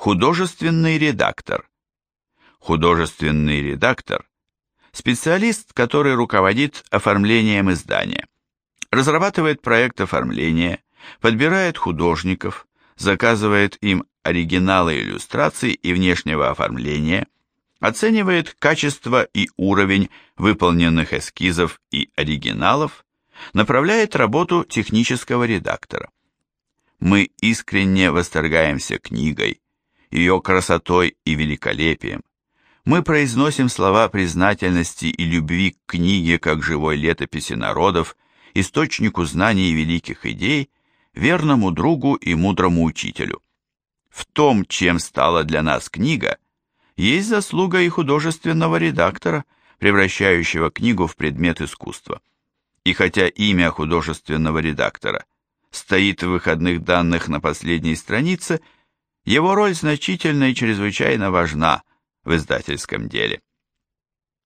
Художественный редактор. Художественный редактор – специалист, который руководит оформлением издания, разрабатывает проект оформления, подбирает художников, заказывает им оригиналы иллюстраций и внешнего оформления, оценивает качество и уровень выполненных эскизов и оригиналов, направляет работу технического редактора. Мы искренне восторгаемся книгой, ее красотой и великолепием. Мы произносим слова признательности и любви к книге как живой летописи народов, источнику знаний и великих идей, верному другу и мудрому учителю. В том, чем стала для нас книга, есть заслуга и художественного редактора, превращающего книгу в предмет искусства. И хотя имя художественного редактора стоит в выходных данных на последней странице, его роль значительна и чрезвычайно важна в издательском деле.